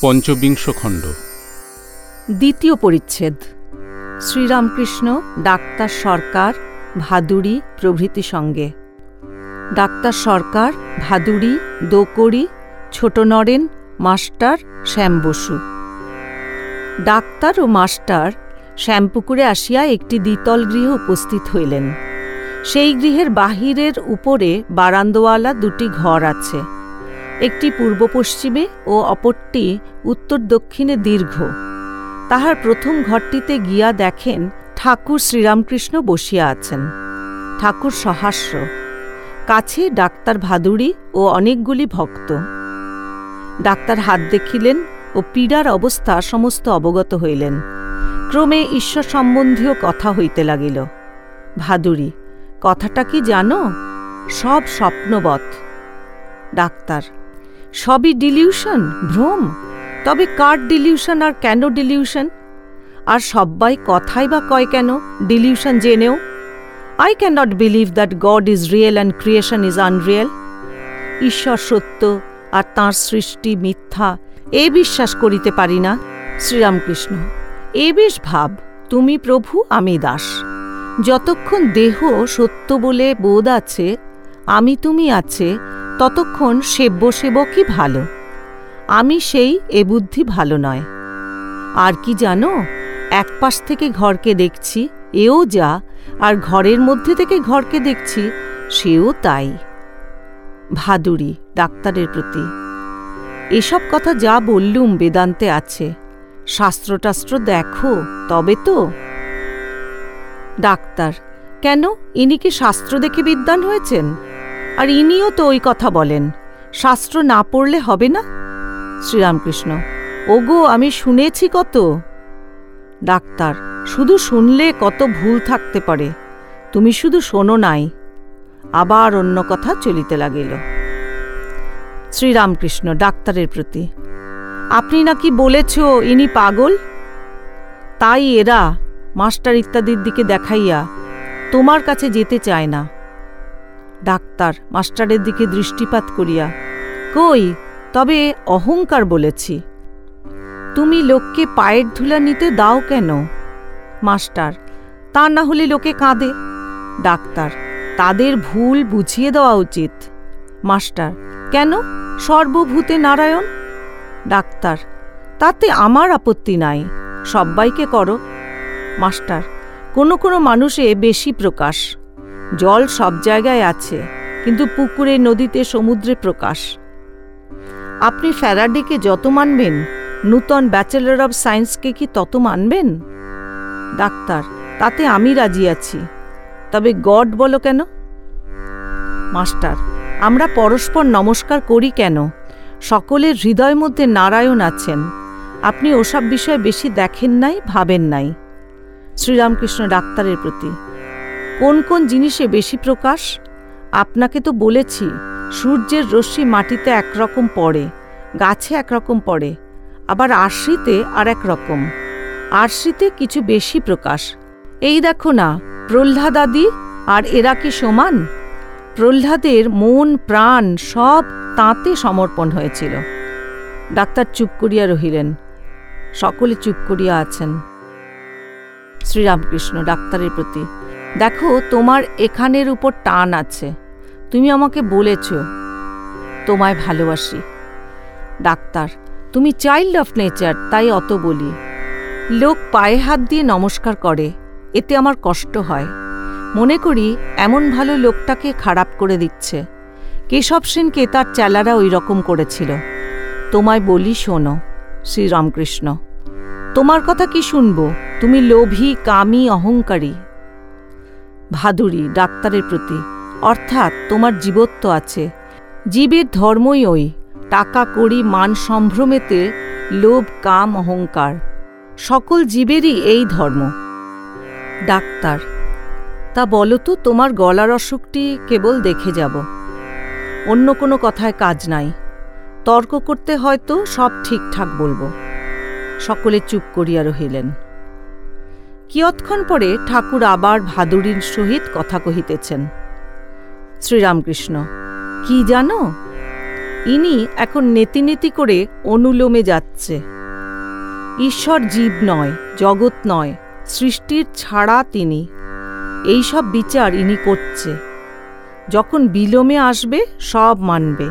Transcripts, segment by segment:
পঞ্চবিংশ খণ্ড। দ্বিতীয় পরিচ্ছেদ। শ্রীরামকৃষ্ণ, ডাক্তার সরকার, ভাদুড়ি প্রভৃতি সঙ্গে। ডাক্তার সরকার, ভাদুড়ি, দোকড়ি, ছোট নরেন, মাস্টার, শ্যাম বসু। ডাক্তার ও মাস্টার শ্যামপুকুরে আসিয়া একটি দ্বিতল গৃহে উপস্থিত হইলেন। সেই গৃহের বাহিরের উপরে বারান্দোয়ালা দুটি ঘর আছে। একটি পূর্ব পশ্চিমে ও অপরটি উত্তর দক্ষিণে দীর্ঘ। তাহার প্রথম ঘরটিতে গিয়া দেখেন ঠাকুর শ্রীরামকৃষ্ণ বসিয়া আছেন। ঠাকুর সহাস্য কাছে ডাক্তার ভাদুড়ি ও অনেকগুলি ভক্ত। ডাক্তার হাত দেখিলেন ও পীড়ার অবস্থা সমস্ত অবগত হইলেন। ক্রমে ঈশ্বর সম্বন্ধীয় কথা হইতে লাগিল। ভাদুড়ি, কথাটা কি জানো? সব স্বপ্নবৎ। ডাক্তার সবই ডিলিউশন, ভ্রম। তবে কার ডিলিউশন আর কেন ডিলিউশন? আর সব্বাই কথাই বা কয় কেন? ডিলিউশন জেনেও? I can not believe that God is real and creation is unreal ঈশ্বর সত্য আর তাঁর সৃষ্টি মিথ্যা, এ বিশ্বাস করিতে পারি না। শ্রীরামকৃষ্ণ, এ বেশ ভাব, তুমি প্রভু, আমি দাস। যতক্ষণ দেহ সত্য বলে বোধ আছে আমি তুমি আছে, ততক্ষণ সেব্য সেবকই ভালো। আমি সেই এ বুদ্ধি ভালো নয়। আর কি জানো এক পাশ থেকে ঘরকে দেখছি, এও যা, আর ঘরের মধ্যে থেকে ঘরকে দেখছি, সেও তাই। ভাদুড়ি ডাক্তারের প্রতি। এসব কথা যা বললুম বেদান্তে আছে। শাস্ত্রটাস্ত্র দেখো, তবে তো। ডাক্তার, কেন? ইনি কি শাস্ত্র দেখে বিদ্বান হয়েছেন? আর ইনিও তো ওই কথা বলেন। শাস্ত্র না পড়লে হবে না? শ্রীরামকৃষ্ণ, ওগো, আমি শুনেছি কত? ডাক্তার, শুধু শুনলে কত ভুল থাকতে পারে? তুমি শুধু শোনো নাই। আবার অন্য কথা চলিতে লাগিল। শ্রীরামকৃষ্ণ, ডাক্তারের প্রতি, আপনি নাকি বলেছ ইনি পাগল? তাই এরা মাস্টার ইত্যাদির দিকে দেখাইয়া তোমার কাছে যেতে চায় না। ডাক্তার, মাস্টারের দিকে দৃষ্টিপাত করিয়া, কই, তবে অহংকার বলেছি। তুমি লোককে পায়ের ধুলা নিতে দাও কেন? মাস্টার, তা না হলে লোকে কাঁদে। ডাক্তার, তাদের ভুল বুঝিয়ে দেওয়া উচিত। মাস্টার, কেন? সর্বভূতে নারায়ণ। ডাক্তার, তাতে আমার আপত্তি নাই। সব্বাইকে করো। মাস্টার, কোনো কোনো মানুষে বেশি প্রকাশ। জল সব জায়গায় আছে, কিন্তু পুকুরে, নদীতে, সমুদ্রে প্রকাশ। আপনি ফ্যারাডেকে যত মানবেন, নূতন ব্যাচেলর অব সায়েন্সকে কি তত মানবেন? ডাক্তার, তাতে আমি রাজি আছি, তবে গড বলো কেন? মাস্টার, আমরা পরস্পর নমস্কার করি কেন? সকলের হৃদয় মধ্যে নারায়ণ আছেন, আপনি ওসব বিষয়ে বেশি দেখেন নাই, ভাবেন নাই। শ্রীরামকৃষ্ণ ডাক্তারের প্রতি। কোন কোন জিনিসে বেশি প্রকাশ? আপনাকে তো বলেছি, সূর্যের রশ্মি মাটিতে একরকম পড়ে, গাছে একরকম পড়ে, আবার আরশিতে আর এক রকম। আশ্রিতে কিছু বেশি প্রকাশ। এই দেখো না, প্রহ্লাদাদি আর এরা কি সমান? প্রহ্লাদের মন, প্রাণ সব তাঁতে সমর্পণ হয়েছিল। ডাক্তার চুপ করিয়া রহিলেন। সকলে চুপ করিয়া আছেন। শ্রীরামকৃষ্ণ ডাক্তারের প্রতি দেখো, তোমার এখানের উপর টান আছে। তুমি আমাকে বলেছ, তোমায় ভালোবাসি। ডাক্তার, তুমি চাইল্ড অফ নেচার তাই অত বলি। লোক পায়ে হাত দিয়ে নমস্কার করে, এতে আমার কষ্ট হয়। মনে করি, এমন ভালো লোকটাকে খারাপ করে দিচ্ছে। কেশব সেনকে তার চেলারা ওই রকম করেছিল। তোমায় বলি শোনো, শ্রীরামকৃষ্ণ। তোমার কথা কি শুনব? তুমি লোভী, কামি, অহংকারী। ভাদুরী ডাক্তারের প্রতি। অর্থাৎ তোমার জীবত্ব আছে। জীবের ধর্মই ওই। টাকা কড়ি, মান সম্ভ্রমেতে লোভ, কাম, অহংকার। সকল জীবেরই এই ধর্ম। ডাক্তার, তা বলো তো তোমার গলার অসুখটি কেবল দেখে যাব। অন্য কোনো কথায় কাজ নাই। তর্ক করতে হয়তো সব ঠিকঠাক বলব। সকলে চুপ করিয়া রহিলেন। কিয়ৎক্ষণ পরে ঠাকুর আবার ভাদুরীর সহিত কথা কহিতেছেন। শ্রীরামকৃষ্ণ, কি জানো? ইনি এখন নেতি নেতি করে অনুলোমে যাচ্ছে। ঈশ্বর জীব নয়, জগৎ নয়, সৃষ্টির ছাড়া তিনি। এই সব বিচার ইনি করছে। যখন বিলোমে আসবে, সব মানবে।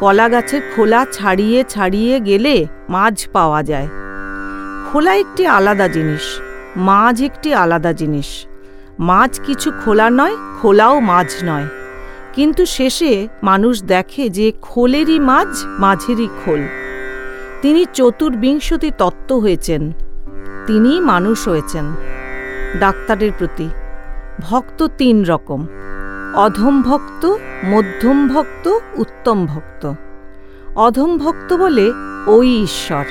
কলা গাছের খোলা ছাড়িয়ে ছাড়িয়ে গেলে মাছ পাওয়া যায়। খোলা একটি আলাদা জিনিস মাছ একটি আলাদা জিনিস। মাছ কিছু খোলা নয়, খোলাও মাছ নয়। কিন্তু শেষে মানুষ দেখে যে খোলেরই মাছ মাঝেরই খোল। তিনি চতুর্বিংশতি তত্ত্ব হয়েছেন। তিনি মানুষ হয়েছেন। ডাক্তারের প্রতি। ভক্ত তিন রকম। অধম ভক্ত, মধ্যম ভক্ত, উত্তম ভক্ত। অধম ভক্ত বলে ওই ঈশ্বর।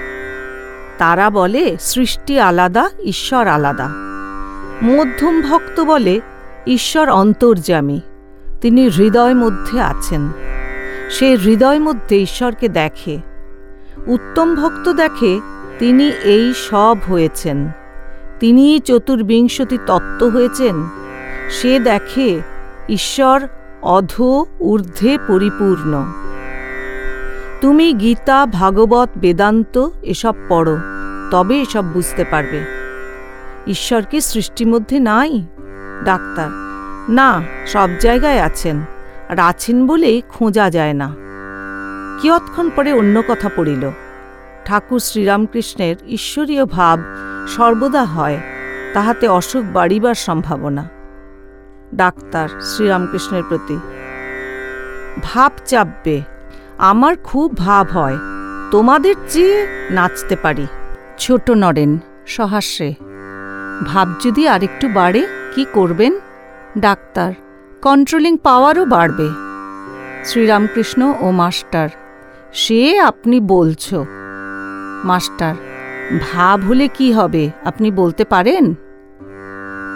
তারা বলে, সৃষ্টি আলাদা, ঈশ্বর আলাদা। মধ্যম ভক্ত বলে, ঈশ্বর অন্তর্যামী। তিনি হৃদয় মধ্যে আছেন। সে হৃদয় মধ্যে ঈশ্বরকে দেখে। উত্তম ভক্ত দেখে, তিনি এই সব হয়েছেন। তিনি চতুর্বিংশতি তত্ত্ব হয়েছেন। সে দেখে, ঈশ্বর অধ ঊর্ধ্বে পরিপূর্ণ। তুমি গীতা, ভাগবত, বেদান্ত এসব পড়ো, তবে এসব বুঝতে পারবে। ঈশ্বর কি সৃষ্টির মধ্যে নাই? ডাক্তার, না, সব জায়গায় আছেন, আর আছেন বলেই খোঁজা যায় না। কিয়ৎক্ষণ পরে অন্য কথা পড়িল। ঠাকুর শ্রীরামকৃষ্ণের ঈশ্বরীয় ভাব সর্বদা হয়, তাহাতে অসুখ বাড়িবার সম্ভাবনা। ডাক্তার শ্রীরামকৃষ্ণের প্রতি, ভাব চাপবে আমার খুব ভাব হয়। তোমাদের চেয়ে নাচতে পারি। ছোট নরেন সহাস্যে ভাব যদি আরেকটু বাড়ে, কি করবেন? ডাক্তার কন্ট্রোলিং পাওয়ারও বাড়বে। শ্রীরামকৃষ্ণ ও মাস্টার, সে আপনি বলছো। মাস্টার, ভাব হলে কি হবে, আপনি বলতে পারেন?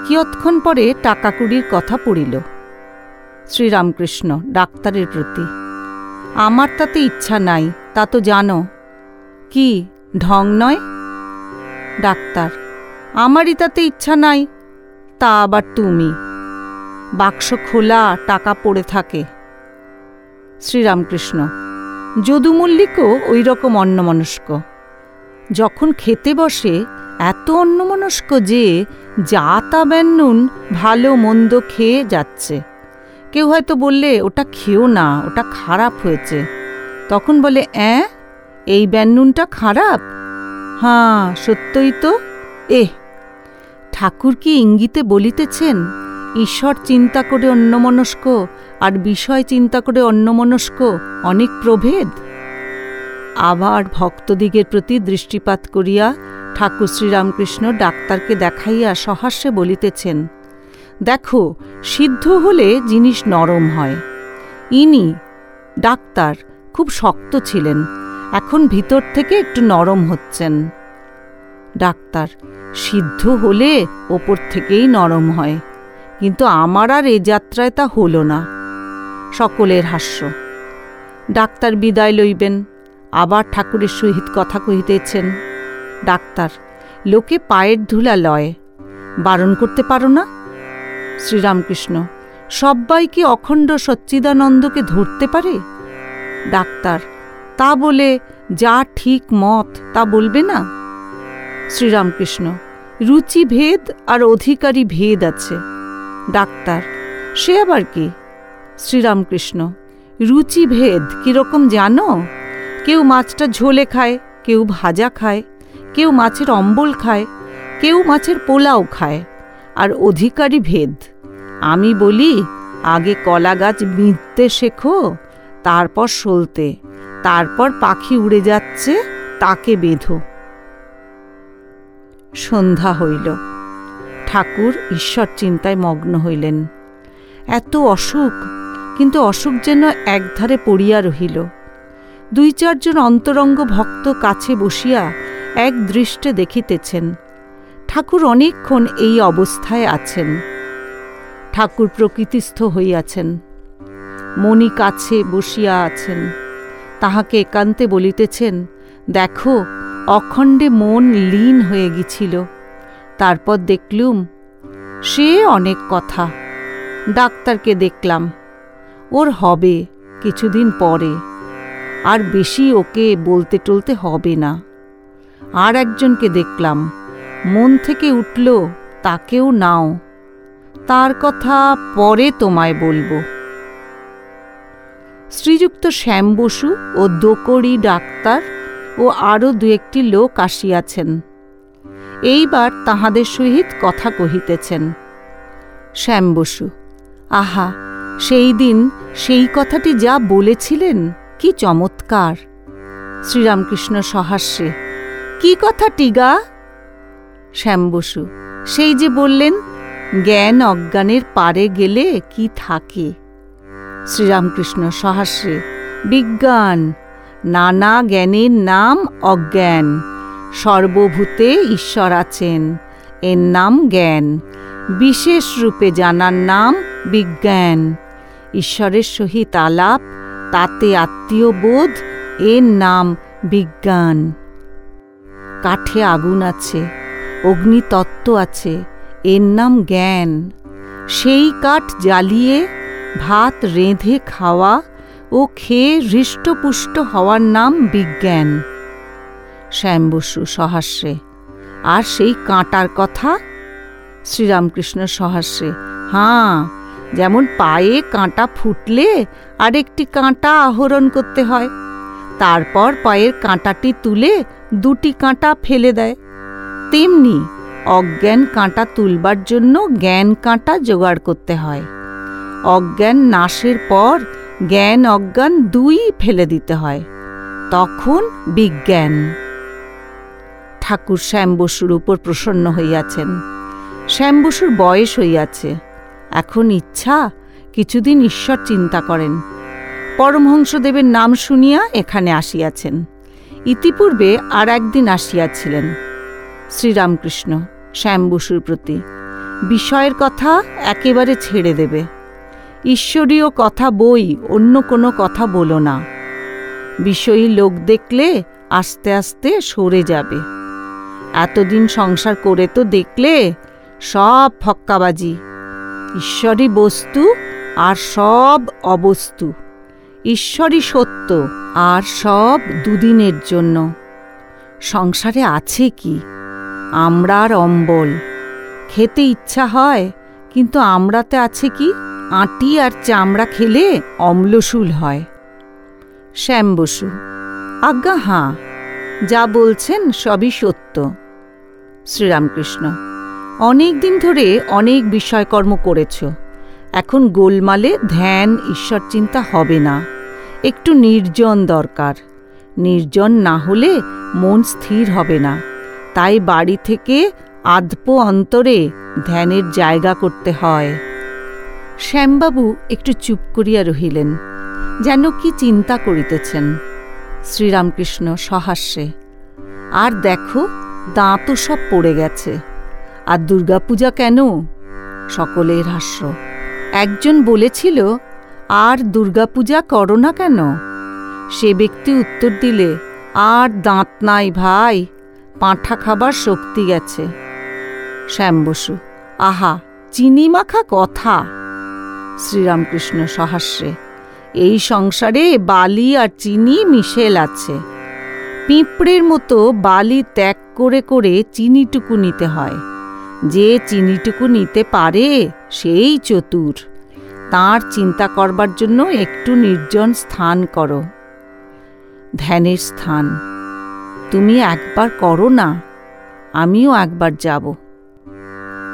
কিয়ৎক্ষণ পরে টাকা কুড়ির কথা পড়িল। শ্রীরামকৃষ্ণ, ডাক্তারের প্রতি। আমার তাতে ইচ্ছা নাই, তা তো জানো। কি, ঢং নয়? ডাক্তার, আমারই তাতে ইচ্ছা নাই, তা আবার তুমি। বাক্স খোলা, টাকা পড়ে থাকে। শ্রীরামকৃষ্ণ যদু মল্লিকও ওই রকম অন্যমনস্ক। যখন খেতে বসে, এত অন্যমনস্ক যে, যা তা ভালো মন্দ খেয়ে যাচ্ছে। কেউ হয়তো বললে, ওটা খেও না, ওটা খারাপ হয়েছে। তখন বলে, অ্যাঁ? এই ব্যান্নুনটা খারাপ? হ্যাঁ সত্যই তো। এ ঠাকুর কি ইঙ্গিতে বলিতেছেন? ঈশ্বর চিন্তা করে অন্যমনস্ক আর বিষয় চিন্তা করে অন্যমনস্ক, অনেক প্রভেদ? আবার ভক্তদিগের প্রতি দৃষ্টিপাত করিয়া ঠাকুর শ্রীরামকৃষ্ণ ডাক্তারকে দেখাইয়া সহাস্যে বলিতেছেন দেখো, সিদ্ধ হলে জিনিস নরম হয়। ইনি, ডাক্তার, খুব শক্ত ছিলেন। এখন ভিতর থেকে একটু নরম হচ্ছেন। ডাক্তার, সিদ্ধ হলে ওপর থেকেই নরম হয়। কিন্তু আমার আর এ যাত্রায় তা হল না। সকলের হাস্য। ডাক্তার বিদায় লইবেন। আবার ঠাকুরের সহিত কথা কহিতেছেন। ডাক্তার, লোকে পায়ের ধুলা লয়। বারণ করতে পারো না? শ্রীরামকৃষ্ণ, সব্বাই কি অখণ্ড সচ্চিদানন্দকে ধরতে পারে? ডাক্তার, তা বলে যা ঠিক মত, তা বলবে না? শ্রীরামকৃষ্ণ রুচি ভেদ আর অধিকারী ভেদ আছে। ডাক্তার, সে আবার কি? শ্রীরামকৃষ্ণ রুচি ভেদ কীরকম জানো? কেউ মাছটা ঝোলে খায়, কেউ ভাজা খায়, কেউ মাছের অম্বল খায়, কেউ মাছের পোলাও খায়। আর অধিকারী ভেদ। আমি বলি, আগে কলা গাছ বিঁধতে শেখো, তারপর সলতে, তারপর পাখি উড়ে যাচ্ছে, তাকে বেঁধো। সন্ধ্যা হইল। ঠাকুর ঈশ্বর চিন্তায় মগ্ন হইলেন। এত অসুখ, কিন্তু অসুখ যেন একধারে পড়িয়া রহিল। দুই চারজন অন্তরঙ্গ ভক্ত কাছে বসিয়া এক দৃষ্টে দেখিতেছেন। ঠাকুর অনেকক্ষণ এই অবস্থায় আছেন। ঠাকুর প্রকৃতিস্থ হইয়াছেন। মণি কাছে বসিয়া আছেন। তাহাকে একান্তে বলিতেছেন, দেখো, অখণ্ডে মন লীন হয়ে গিছিল তারপর দেখলুম, সে অনেক কথা। ডাক্তারকে দেখলাম, ওর হবে কিছুদিন পরে। আর বেশি ওকে বলতে টলতে হবে না। আর একজনকে দেখলাম মন থেকে উঠল, তাকেও নাও। তার কথা পরে তোমায় বলব। শ্রীযুক্ত শ্যাম বসু ও দোকড়ি ডাক্তার ও আরও দু একটি লোক আসিয়াছেন। এইবার তাহাদের সহিত কথা কহিতেছেন। শ্যাম বসু, আহা, সেই দিন সেই কথাটি যা বলেছিলেন, কি চমৎকার। শ্রীরামকৃষ্ণ সহাস্যে, কি কথা টিগা? শ্যাম বসু। সেই যে বললেন, জ্ঞান অজ্ঞানের পারে গেলে কি থাকে? শ্রীরামকৃষ্ণ সহাস্যে বিজ্ঞান, নানা জ্ঞানের নাম অজ্ঞান। সর্বভূতে ঈশ্বর আছেন, এর নাম জ্ঞান। বিশেষ রূপে জানার নাম বিজ্ঞান। ঈশ্বরের সহিত আলাপ, তাতে আত্মীয় বোধ এর নাম বিজ্ঞান। কাঠে আগুন আছে। অগ্নিতত্ত্ব আছে, এর নাম জ্ঞান। সেই কাঠ জ্বালিয়ে ভাত রেঁধে খাওয়া ও খেয়ে হৃষ্টপুষ্ট হওয়ার নাম বিজ্ঞান। শ্যাম বসু সহাস্যে আর সেই কাঁটার কথা? শ্রীরামকৃষ্ণ সহাস্যে হাঁ, যেমন পায়ে কাঁটা ফুটলে আরেকটি কাঁটা আহরণ করতে হয়। তারপর পায়ের কাঁটাটি তুলে দুটি কাঁটা ফেলে দেয়। তেমনি অজ্ঞান কাঁটা তুলবার জন্য জ্ঞান কাঁটা জোগাড় করতে হয়। অজ্ঞান নাশের পর জ্ঞান অজ্ঞান দুই ফেলে দিতে হয়। তখন বিজ্ঞান। ঠাকুর শ্যাম বসুর উপর প্রসন্ন হইয়াছেন। শ্যাম বসুর বয়স হইয়াছে। এখন ইচ্ছা, কিছুদিন ঈশ্বর চিন্তা করেন। পরমহংসদেবের নাম শুনিয়া এখানে আসিয়াছেন। ইতিপূর্বে আর একদিন আসিয়াছিলেন। শ্রীরামকৃষ্ণ শ্যাম বসুর প্রতি। বিষয়ের কথা একেবারে ছেড়ে দেবে। ঈশ্বরীয় কথা বই, অন্য কোনো কথা বলো না। বিষয়ী লোক দেখলে আস্তে আস্তে সরে যাবে। এতদিন সংসার করে তো দেখলে সব ফক্কাবাজি। ঈশ্বরই বস্তু আর সব অবস্তু। ঈশ্বরই সত্য আর সব দুদিনের জন্য। সংসারে আছে কি? আমরা আর অম্বল। খেতে ইচ্ছা হয়, কিন্তু আমরাতে আছে কি? আটি আর চামড়া খেলে অম্লশূল হয়। শ্যাম বসু আজ্ঞা হাঁ, যা বলছেন সবই সত্য। শ্রীরামকৃষ্ণ, অনেক দিন ধরে অনেক বিষয়কর্ম করেছ। এখন গোলমালে ধ্যান, ঈশ্বর চিন্তা হবে না। একটু নির্জন দরকার। নির্জন না হলে মন স্থির হবে না। তাই বাড়ি থেকে আধপ অন্তরে ধ্যানের জায়গা করতে হয়। শ্যামবাবু একটু চুপ করিয়া রহিলেন, যেন কি চিন্তা করিতেছেন। শ্রীরামকৃষ্ণ সহাস্যে, আর দেখো দাঁতও সব পড়ে গেছে, আর দুর্গাপূজা কেন? সকলের হাস্য, একজন বলেছিল, আর দুর্গাপূজা করো না কেন? সে ব্যক্তি উত্তর দিলে, আর দাঁত নাই ভাই পাঁঠা খাবার শক্তি গেছে শ্যাম বসু, আহা, চিনি মাখা কথা। শ্রীরামকৃষ্ণ সহাস্যে এই সংসারে বালি আর চিনি মিশেল আছে। পিঁপড়ের মতো বালি ত্যাগ করে করে চিনিটুকু নিতে হয়। যে চিনিটুকু নিতে পারে, সেই চতুর। তার চিন্তা করবার জন্য একটু নির্জন স্থান করো। ধ্যানের স্থান তুমি একবার করো না, আমিও একবার যাব।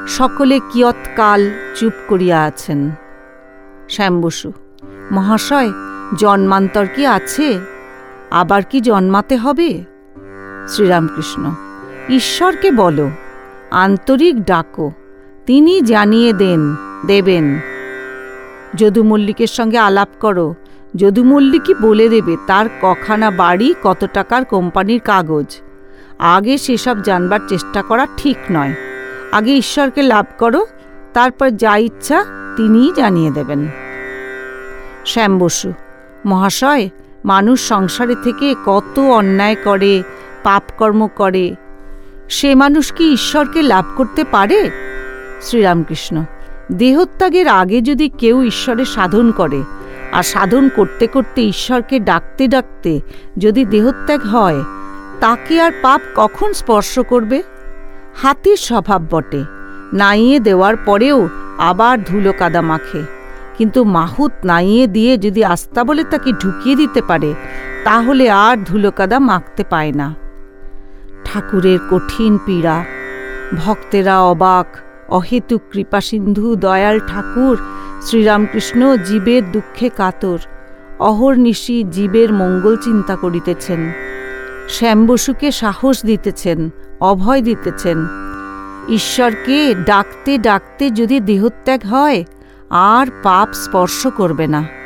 সকলে কিয়ৎকাল চুপ করিয়া আছেন। শ্যাম বসু মহাশয়, জন্মান্তর কি আছে? আবার কি জন্মাতে হবে? শ্রীরামকৃষ্ণ, ঈশ্বরকে বলো, আন্তরিক ডাকো, তিনি জানিয়ে দেন, দেবেন। যদু মল্লিকের সঙ্গে আলাপ করো যদু মল্লিকই বলে দেবে তার কখানা বাড়ি কত টাকার কোম্পানির কাগজ। আগে সেসব জানবার চেষ্টা করা ঠিক নয়। আগে ঈশ্বরকে লাভ করো, তারপর যা ইচ্ছা তিনিই জানিয়ে দেবেন। শ্যাম বসু, মহাশয়, মানুষ সংসারে থেকে কত অন্যায় করে, পাপকর্ম করে। সে মানুষ কি ঈশ্বরকে লাভ করতে পারে? শ্রীরামকৃষ্ণ, দেহত্যাগের আগে যদি কেউ ঈশ্বরের সাধন করে আর সাধন করতে করতে ঈশ্বরকে ডাকতে ডাকতে যদি দেহত্যাগ হয়, তাকে আর পাপ কখন স্পর্শ করবে? হাতির স্বভাব বটে। নাইয়ে দেওয়ার পরেও আবার ধুলো কাদা মাখে। কিন্তু মাহুত নাইয়ে দিয়ে যদি আস্তা বলে তাকে ঢুকিয়ে দিতে পারে, তাহলে আর ধুলো কাদা মাখতে পায় না। ঠাকুরের কঠিন পীড়া। ভক্তেরা অবাক। অহেতুক কৃপাসিন্ধু, দয়াল ঠাকুর শ্রীরামকৃষ্ণ জীবের দুঃখে কাতর অহর্নিশি জীবের মঙ্গল চিন্তা করিতেছেন। শ্যামবসুকে সাহস দিতেছেন, অভয় দিতেছেন। ঈশ্বরকে ডাকতে ডাকতে যদি দেহত্যাগ হয়, আর পাপ স্পর্শ করবে না।